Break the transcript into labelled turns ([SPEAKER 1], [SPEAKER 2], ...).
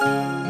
[SPEAKER 1] Música